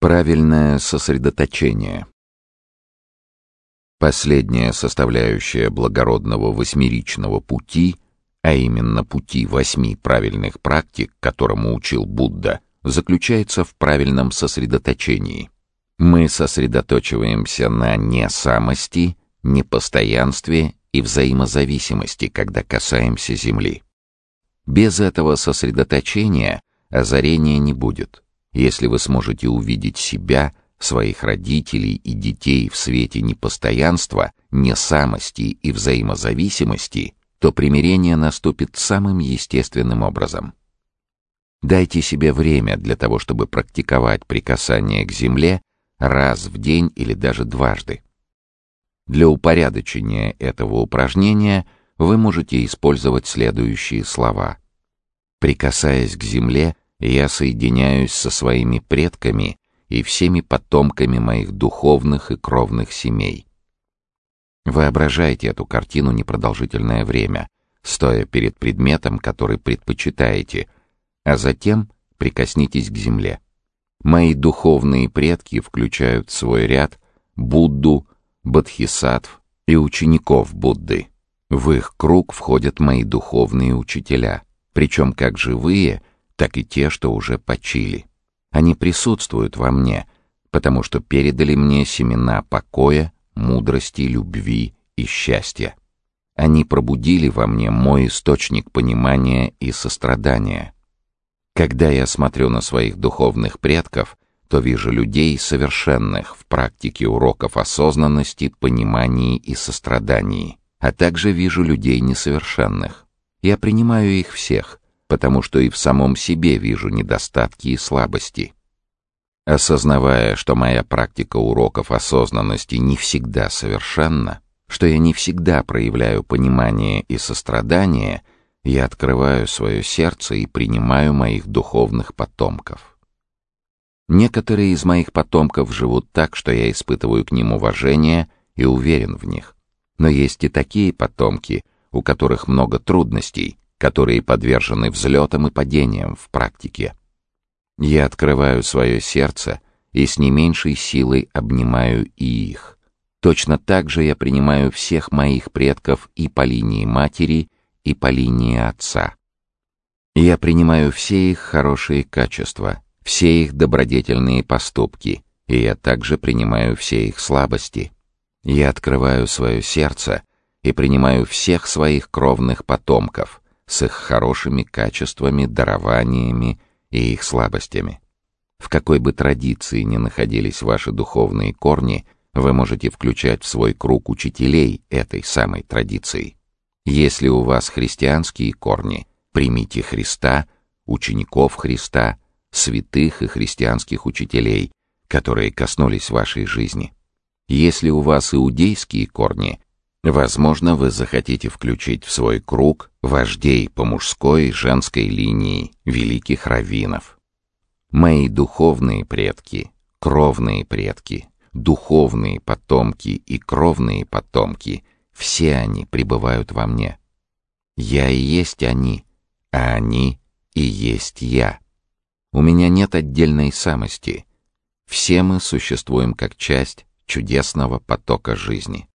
Правильное сосредоточение. Последняя составляющая благородного восьмеричного пути, а именно пути восьми правильных практик, которому учил Будда, заключается в правильном сосредоточении. Мы сосредоточиваемся на несамости, непостоянстве и взаимозависимости, когда касаемся Земли. Без этого сосредоточения озарения не будет. Если вы сможете увидеть себя, своих родителей и детей в свете непостоянства, несамости и взаимозависимости, то примирение наступит самым естественным образом. Дайте себе время для того, чтобы практиковать прикасание к земле раз в день или даже дважды. Для упорядочения этого упражнения вы можете использовать следующие слова. Прикасаясь к земле, я соединяюсь со своими предками и всеми потомками моих духовных и кровных семей. Воображайте эту картину непродолжительное время, стоя перед предметом, который предпочитаете, а затем прикоснитесь к земле. Мои духовные предки включают в свой ряд Будду, Бодхисаттв и учеников Будды. В их круг входят мои духовные учителя, причем как живые, так и те, что уже почили. Они присутствуют во мне, потому что передали мне семена покоя, мудрости, любви и счастья. Они пробудили во мне мой источник понимания и сострадания. Когда я смотрю на своих духовных предков, то вижу людей совершенных в практике уроков осознанности, понимании и сострадании, а также вижу людей несовершенных. Я принимаю их всех, потому что и в самом себе вижу недостатки и слабости. Осознавая, что моя практика уроков осознанности не всегда совершенна, что я не всегда проявляю понимание и сострадание, я открываю свое сердце и принимаю моих духовных потомков. Некоторые из моих потомков живут так, что я испытываю к ним уважение и уверен в них. Но есть и такие потомки, у которых много трудностей, которые подвержены взлетам и падениям в практике. Я открываю свое сердце и с не меньшей силой обнимаю и их. Точно так же я принимаю всех моих предков и по линии матери, и по линии отца. Я принимаю все их хорошие качества, все их добродетельные поступки, и я также принимаю все их слабости. Я открываю свое сердце и принимаю всех своих кровных потомков, с их хорошими качествами, дарованиями и их слабостями. В какой бы традиции ни находились ваши духовные корни, вы можете включать в свой круг учителей этой самой традиции. Если у вас христианские корни, примите Христа, учеников Христа, святых и христианских учителей, которые коснулись вашей жизни. Если у вас иудейские корни, Возможно, вы захотите включить в свой круг вождей по мужской и женской линии великих раввинов. Мои духовные предки, кровные предки, духовные потомки и кровные потомки, все они пребывают во мне. Я и есть они, а они и есть я. У меня нет отдельной самости. Все мы существуем как часть чудесного потока жизни.